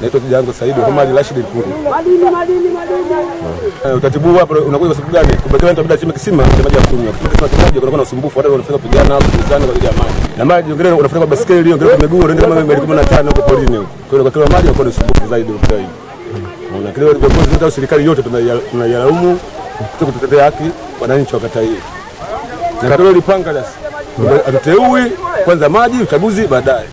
Naitwa kijana wangu Said Omari Rashid Nkundu. Madini madini madini. Utaratibu huu hapa unakuja kwa sababu gani? Kubakia mtu bila chimba kisima cha maji ya kunywa. Kwa kisima kimoja kunakuwa na usumbufu, hata unafika kupigana hapo kuzana kwa ajili ya maji. Na maji wengine unafika kwa baskeli, wengine kwa miguu, wengine kama maili 15 huko polini huko. Kwa hiyo kwa maji unakuwa ni usumbufu zaidi huko hiyo. Na kile viongozi wote serikali yote tunayalaumu kwa kutetea haki wananchi wa kata hii. Na katolo lipanga sasa. Hatuteui kwanza maji, uchaguzi baadaye.